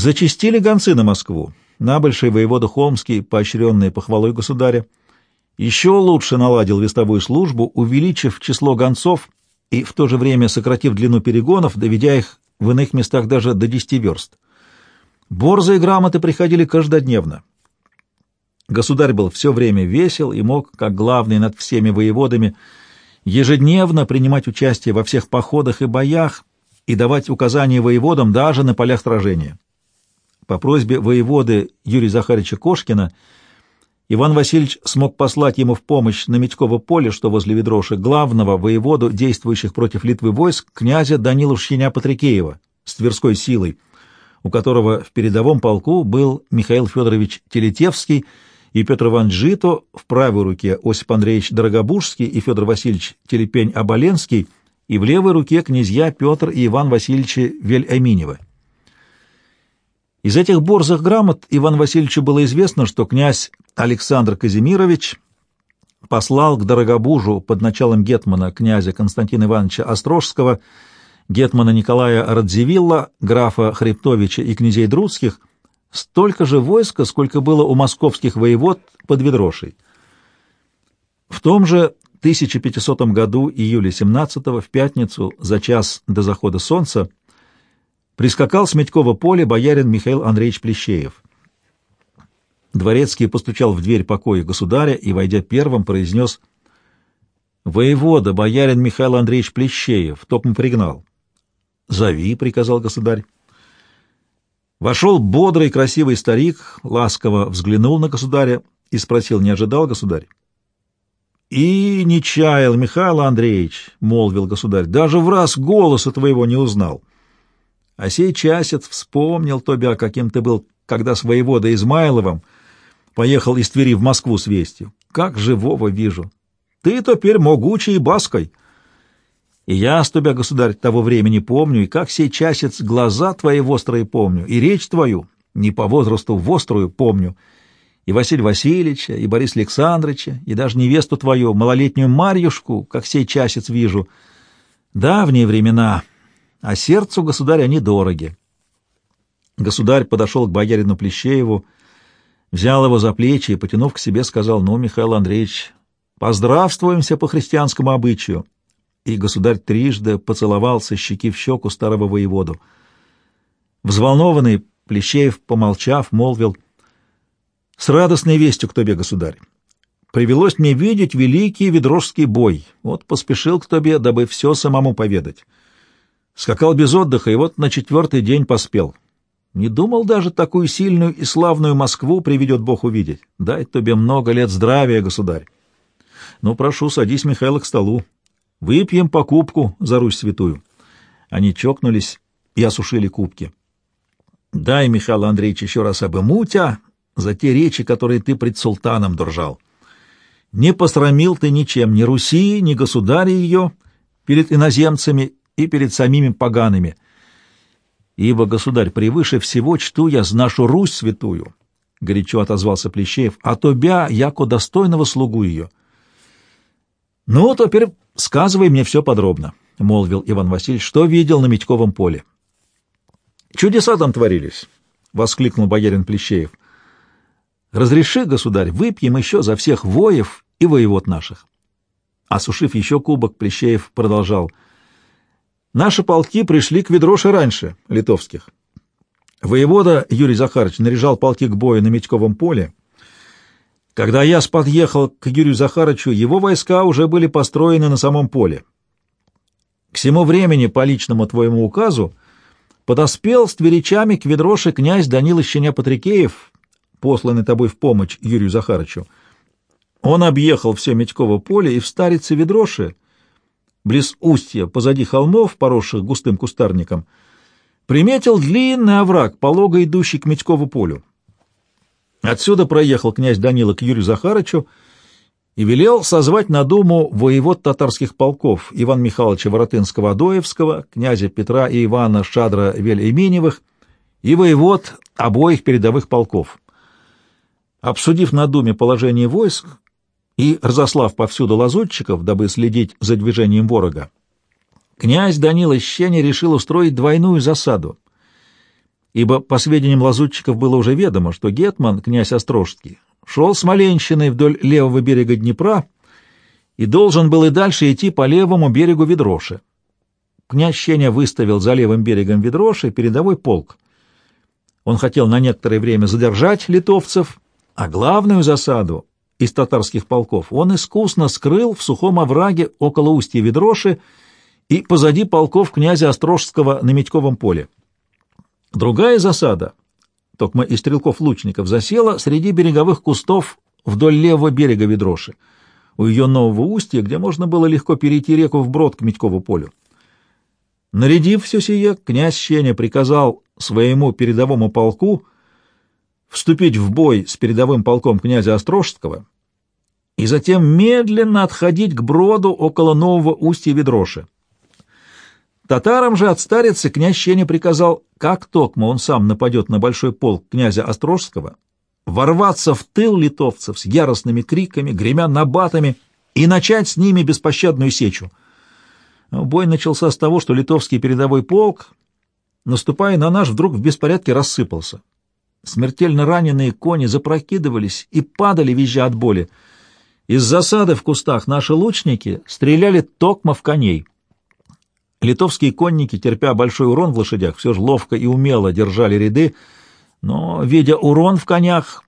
Зачистили гонцы на Москву. Набольший воевода Холмский, поощренный похвалой государя, еще лучше наладил вестовую службу, увеличив число гонцов и в то же время сократив длину перегонов, доведя их в иных местах даже до десяти верст. Борзые грамоты приходили каждодневно. Государь был все время весел и мог, как главный над всеми воеводами, ежедневно принимать участие во всех походах и боях и давать указания воеводам даже на полях сражения. По просьбе воеводы Юрия Захаровича Кошкина Иван Васильевич смог послать ему в помощь на Медьково поле, что возле Ведроши, главного воеводу, действующих против Литвы войск, князя Данилу Шхиня-Патрикеева с Тверской силой, у которого в передовом полку был Михаил Федорович Телетевский и Петр Иванович Жито, в правой руке Осип Андреевич Дорогобужский и Федор Васильевич Телепень-Оболенский, и в левой руке князья Петр и Иван Васильевичи Вель-Аминевы. Из этих борзых грамот Иван Васильевичу было известно, что князь Александр Казимирович послал к Дорогобужу под началом гетмана князя Константина Ивановича Острожского, гетмана Николая Радзивилла, графа Хребтовича и князей Друдских столько же войска, сколько было у московских воевод под Ведрошей. В том же 1500 году, июля 17 в пятницу, за час до захода солнца, прискакал с Медькова поля боярин Михаил Андреевич Плещеев. Дворецкий постучал в дверь покоя государя и, войдя первым, произнес «Воевода, боярин Михаил Андреевич Плещеев, топом пригнал». «Зови», — приказал государь. Вошел бодрый красивый старик, ласково взглянул на государя и спросил, не ожидал государь? «И не чаял, Михаил Андреевич», — молвил государь, — «даже в раз голоса твоего не узнал». А сей часец вспомнил тебя, каким ты был, когда с воеводой Измайловым поехал из Твери в Москву с вестью. Как живого вижу! Ты теперь могучий баской. И я с тебя, государь, того времени помню, и как сей часец глаза твои вострые помню, и речь твою, не по возрасту вострую, помню, и Василия Васильевича, и Бориса Александровича, и даже невесту твою, малолетнюю Марьюшку, как сей часец вижу. Давние времена, а сердцу государя они дороги. Государь подошел к боярину Плещееву, взял его за плечи и, потянув к себе, сказал, «Ну, Михаил Андреевич, поздравствуемся по христианскому обычаю». И государь трижды поцеловал со щеки в щеку старого воеводу. Взволнованный Плещеев, помолчав, молвил, «С радостной вестью к тебе, государь. Привелось мне видеть великий ведрожский бой. Вот поспешил к тебе, дабы все самому поведать». Скакал без отдыха, и вот на четвертый день поспел. Не думал даже такую сильную и славную Москву приведет Бог увидеть. Дай тебе много лет здравия, государь. Ну, прошу, садись, Михаил, к столу. Выпьем по кубку за Русь святую. Они чокнулись и осушили кубки. Дай, Михаил Андреевич, еще раз обыму тебя за те речи, которые ты пред султаном держал. Не посрамил ты ничем ни Руси, ни государя ее перед иноземцами и перед самими погаными. Ибо, государь, превыше всего чту я нашу Русь святую, — горячо отозвался Плещеев, — а тобя, яко достойного слугу ее. — Ну, теперь сказывай мне все подробно, — молвил Иван Васильевич, — что видел на Митьковом поле. — Чудеса там творились, — воскликнул боярин Плещеев. — Разреши, государь, выпьем еще за всех воев и воевод наших. Осушив еще кубок, Плещеев продолжал — Наши полки пришли к Ведроше раньше литовских. Воевода Юрий Захарович наряжал полки к бою на Медьковом поле. Когда я подъехал к Юрию Захаровичу, его войска уже были построены на самом поле. К всему времени, по личному твоему указу, подоспел с тверичами к Ведроше князь Данила Щеня-Патрикеев, посланный тобой в помощь Юрию Захаровичу. Он объехал все Медьково поле и в старице Ведроши близ устья, позади холмов, поросших густым кустарником, приметил длинный овраг, полого идущий к Митькову полю. Отсюда проехал князь Данила к Юрию Захарычу и велел созвать на думу воевод татарских полков Ивана Михайловича Воротынского-Адоевского, князя Петра и Ивана Шадра-Вель-Именевых и воевод обоих передовых полков. Обсудив на думе положение войск, и, разослав повсюду лазутчиков, дабы следить за движением ворога, князь Данила Щеня решил устроить двойную засаду ибо, по сведениям лазутчиков, было уже ведомо, что Гетман, князь Острожский, шел с Маленщиной вдоль левого берега Днепра и должен был и дальше идти по левому берегу Ведроши. Князь Щеня выставил за левым берегом Ведроши передовой полк. Он хотел на некоторое время задержать литовцев, а главную засаду из татарских полков он искусно скрыл в сухом овраге около устья Ведроши и позади полков князя Острожского на Медьковом поле. Другая засада, токма из стрелков-лучников, засела среди береговых кустов вдоль левого берега Ведроши, у ее нового устья, где можно было легко перейти реку вброд к Медькову полю. Нарядив все сие, князь Щеня приказал своему передовому полку вступить в бой с передовым полком князя Острожского и затем медленно отходить к броду около нового устья Ведроши. Татарам же от старицы князь Щеня приказал, как токмо он сам нападет на большой полк князя Острожского, ворваться в тыл литовцев с яростными криками, гремя набатами и начать с ними беспощадную сечу. Бой начался с того, что литовский передовой полк, наступая на наш, вдруг в беспорядке рассыпался. Смертельно раненые кони запрокидывались и падали, визжа от боли. Из засады в кустах наши лучники стреляли токмо в коней. Литовские конники, терпя большой урон в лошадях, все же ловко и умело держали ряды, но, видя урон в конях,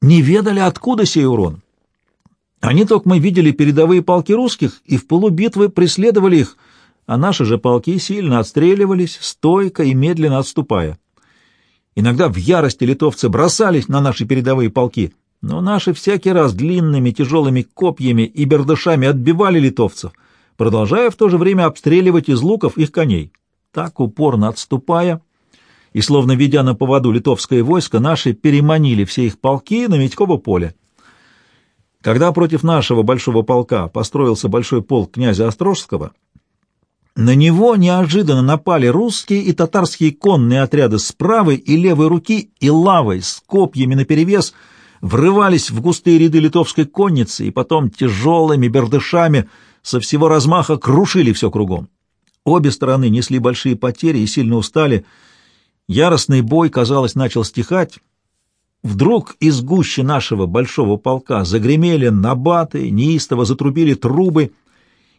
не ведали, откуда сей урон. Они только мы видели передовые полки русских и в полубитвы преследовали их, а наши же полки сильно отстреливались, стойко и медленно отступая. Иногда в ярости литовцы бросались на наши передовые полки, но наши всякий раз длинными тяжелыми копьями и бердышами отбивали литовцев — продолжая в то же время обстреливать из луков их коней. Так, упорно отступая и словно ведя на поводу литовское войско, наши переманили все их полки на Медьково поле. Когда против нашего большого полка построился большой полк князя Острожского, на него неожиданно напали русские и татарские конные отряды с правой и левой руки и лавой с копьями наперевес врывались в густые ряды литовской конницы и потом тяжелыми бердышами — со всего размаха крушили все кругом. Обе стороны несли большие потери и сильно устали. Яростный бой, казалось, начал стихать. Вдруг из гущи нашего большого полка загремели набаты, неистово затрубили трубы,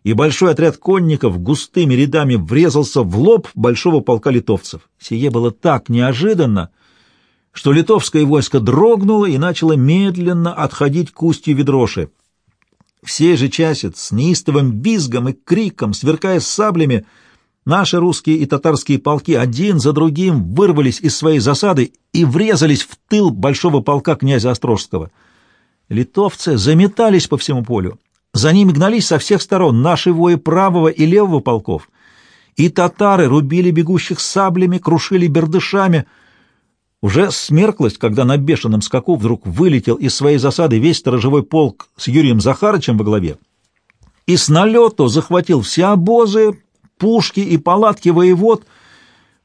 и большой отряд конников густыми рядами врезался в лоб большого полка литовцев. Сие было так неожиданно, что литовское войско дрогнуло и начало медленно отходить к устью ведроши. В же часец с неистовым визгом и криком, сверкая саблями, наши русские и татарские полки один за другим вырвались из своей засады и врезались в тыл большого полка князя Острожского. Литовцы заметались по всему полю. За ними гнались со всех сторон наши вои правого и левого полков. И татары рубили бегущих саблями, крушили бердышами — уже смерклость, когда на бешеном скаку вдруг вылетел из своей засады весь сторожевой полк с Юрием Захарычем во главе и с налету захватил все обозы, пушки и палатки воевод,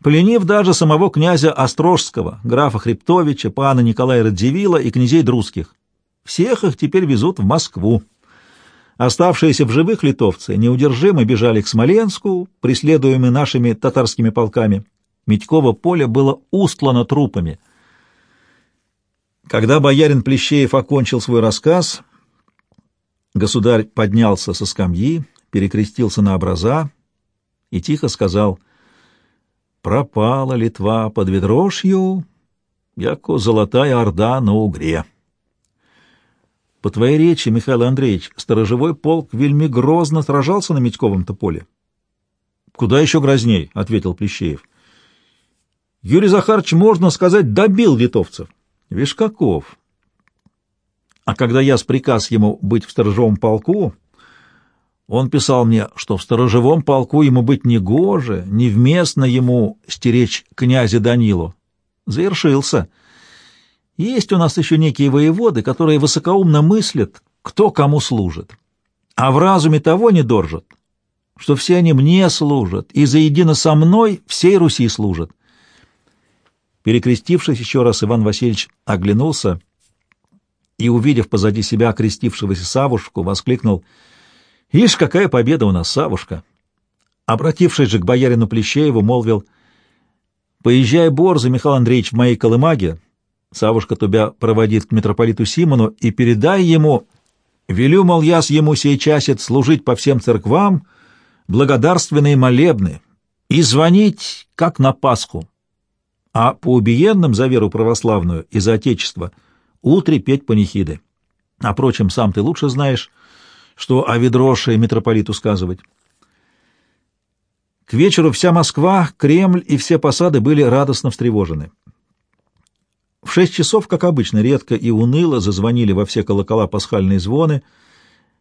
пленив даже самого князя Острожского, графа Хребтовича, пана Николая Радзивилла и князей друзских. Всех их теперь везут в Москву. Оставшиеся в живых литовцы неудержимо бежали к Смоленску, преследуемые нашими татарскими полками. Митьково поле было устлано трупами. Когда боярин Плещеев окончил свой рассказ, государь поднялся со скамьи, перекрестился на образа и тихо сказал «Пропала Литва под ведрошью, яко золотая орда на угре». По твоей речи, Михаил Андреевич, сторожевой полк вельми грозно сражался на Митьковом-то поле. — Куда еще грозней? — ответил Плещеев. Юрий Захарович, можно сказать, добил литовцев. Вишь. А когда я с приказ ему быть в сторожевом полку, он писал мне, что в сторожевом полку ему быть не гоже, невместно ему стеречь князя Данилу. Завершился. Есть у нас еще некие воеводы, которые высокоумно мыслят, кто кому служит, а в разуме того не доржат, что все они мне служат, и заедино со мной всей Руси служат. Перекрестившись еще раз, Иван Васильевич оглянулся и, увидев позади себя окрестившегося Савушку, воскликнул «Ишь, какая победа у нас, Савушка!» Обратившись же к боярину Плещееву, молвил Поезжай борзо, Михаил Андреевич, в моей колымаге. Савушка тебя проводит к митрополиту Симону и передай ему, велю, мол, яс ему сей часит служить по всем церквам, благодарственные молебны, и звонить, как на Пасху. А по убиенным за веру православную и за Отечество утре петь панихиды. А, впрочем, сам ты лучше знаешь, что о ведроше митрополиту сказывать. К вечеру вся Москва, Кремль и все посады были радостно встревожены. В шесть часов, как обычно, редко и уныло зазвонили во все колокола пасхальные звоны,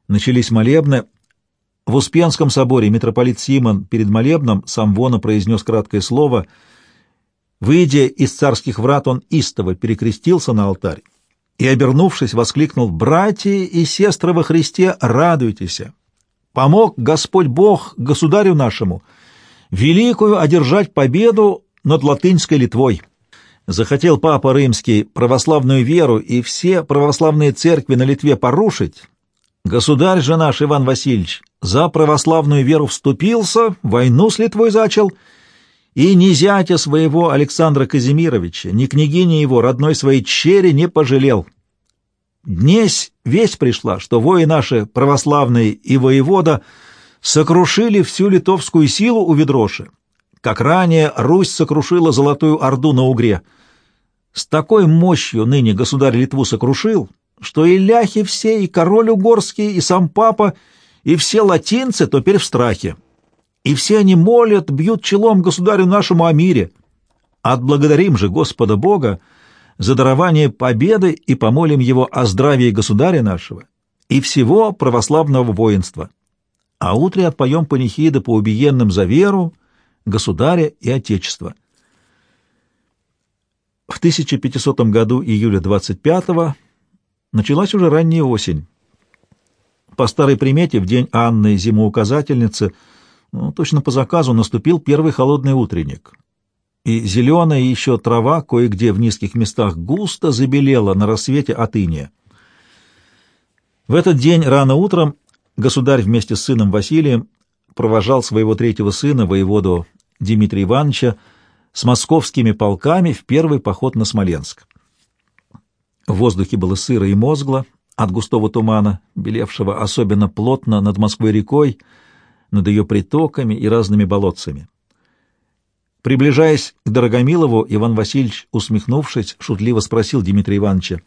начались молебны. В Успенском соборе митрополит Симон перед молебном сам Вона произнес краткое слово. Выйдя из царских врат, он истово перекрестился на алтарь и, обернувшись, воскликнул «Братья и сестры во Христе, радуйтесь! Помог Господь Бог государю нашему!» великую одержать победу над латынской Литвой. Захотел Папа Римский православную веру и все православные церкви на Литве порушить. Государь же наш Иван Васильевич за православную веру вступился, войну с Литвой зачал, и ни зятя своего Александра Казимировича, ни княгини его, родной своей чери не пожалел. Днесь весть пришла, что вои наши православные и воевода — сокрушили всю литовскую силу у Ведроши, как ранее Русь сокрушила Золотую Орду на Угре. С такой мощью ныне государь Литву сокрушил, что и ляхи все, и король угорский, и сам папа, и все латинцы теперь в страхе. И все они молят, бьют челом государю нашему о мире. Отблагодарим же Господа Бога за дарование победы и помолим Его о здравии государя нашего и всего православного воинства а утре отпоем панихиды по убиенным за веру, государя и отечество. В 1500 году, июля 25-го, началась уже ранняя осень. По старой примете, в день Анны зимоуказательницы, ну, точно по заказу, наступил первый холодный утренник. И зеленая еще трава кое-где в низких местах густо забелела на рассвете от иния. В этот день рано утром Государь вместе с сыном Василием провожал своего третьего сына, воеводу Дмитрия Ивановича, с московскими полками в первый поход на Смоленск. В воздухе было сыро и мозгло от густого тумана, белевшего особенно плотно над Москвой-рекой, над ее притоками и разными болотцами. Приближаясь к Дорогомилову, Иван Васильевич, усмехнувшись, шутливо спросил Дмитрия Ивановича,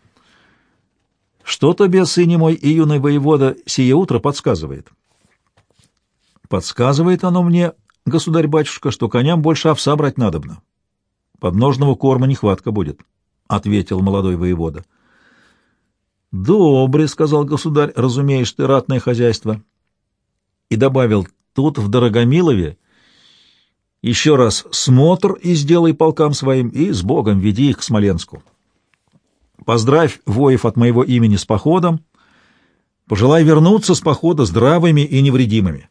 что тебе, сыне мой и юный воевода, сие утро подсказывает? Подсказывает оно мне, государь-батюшка, что коням больше овса брать надобно. Подножного корма нехватка будет, — ответил молодой воевода. Добре, — сказал государь, — разумеешь ты ратное хозяйство. И добавил, тут в Дорогомилове еще раз смотр и сделай полкам своим, и с Богом веди их к Смоленску. Поздравь воев от моего имени с походом. Пожелай вернуться с похода здравыми и невредимыми.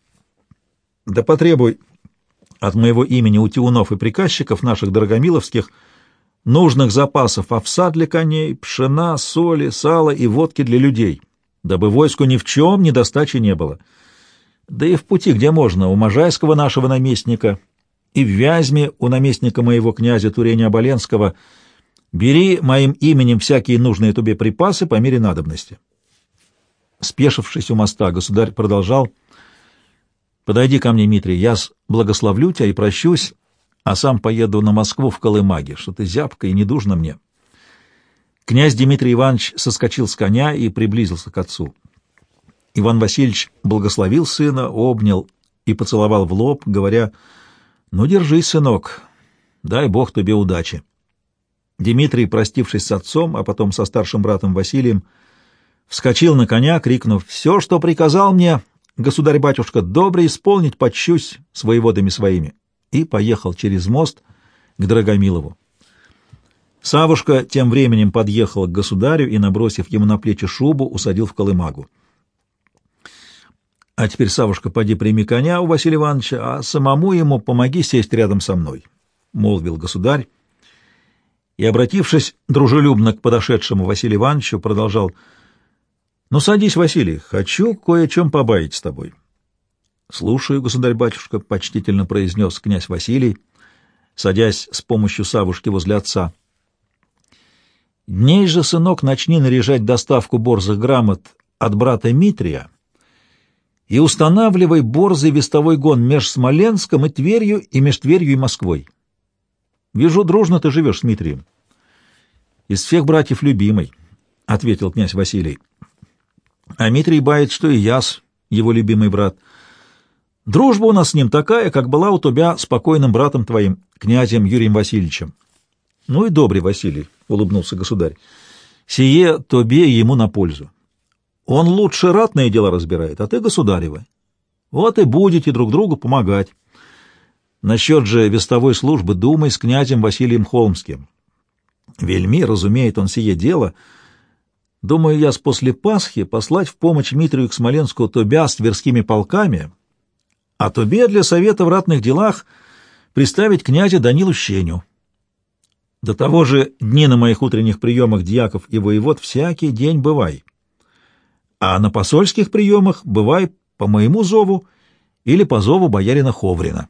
Да потребуй от моего имени у тиунов и приказчиков наших дорогомиловских нужных запасов овса для коней, пшена, соли, сала и водки для людей, дабы войску ни в чем недостачи не было. Да и в пути, где можно, у Можайского нашего наместника и в Вязьме у наместника моего князя Туреня Оболенского — Бери моим именем всякие нужные тебе припасы по мере надобности. Спешившись у моста, государь продолжал. «Подойди ко мне, Митрий, я благословлю тебя и прощусь, а сам поеду на Москву в Колымаге, что ты зябка и недужно мне». Князь Дмитрий Иванович соскочил с коня и приблизился к отцу. Иван Васильевич благословил сына, обнял и поцеловал в лоб, говоря, «Ну, держись, сынок, дай Бог тебе удачи». Дмитрий, простившись с отцом, а потом со старшим братом Василием, вскочил на коня, крикнув «Все, что приказал мне, государь-батюшка, добре исполнить подчусь с своими», и поехал через мост к Драгомилову. Савушка тем временем подъехал к государю и, набросив ему на плечи шубу, усадил в колымагу. — А теперь, Савушка, поди прими коня у Василия Ивановича, а самому ему помоги сесть рядом со мной, — молвил государь, и, обратившись дружелюбно к подошедшему Василию Ивановичу, продолжал «Ну, садись, Василий, хочу кое чем побаять с тобой». «Слушаю, государь-батюшка», — почтительно произнес князь Василий. садясь с помощью Савушки возле отца. «Дней же, сынок, начни наряжать доставку борзых грамот от брата Митрия и устанавливай борзый вестовой гон меж Смоленском и Тверью и меж Тверью и Москвой. Вижу, дружно ты живешь с Митрием. Из всех братьев любимый, — ответил князь Василий. А Митрий бает, что и яс, его любимый брат. Дружба у нас с ним такая, как была у тебя с покойным братом твоим, князем Юрием Васильевичем. Ну и добрый Василий, — улыбнулся государь. Сие тобе и ему на пользу. Он лучше ратные дела разбирает, а ты государевы. Вот и будете друг другу помогать. Насчет же вестовой службы думай с князем Василием Холмским. Вельми разумеет он сие дело. Думаю я с после Пасхи послать в помощь Митрию к Смоленску Тобя с тверскими полками, а Тобе для совета в ратных делах приставить князя Данилу Щеню. До того же дни на моих утренних приемах дьяков и воевод всякий день бывай. А на посольских приемах бывай по моему зову или по зову боярина Ховрина.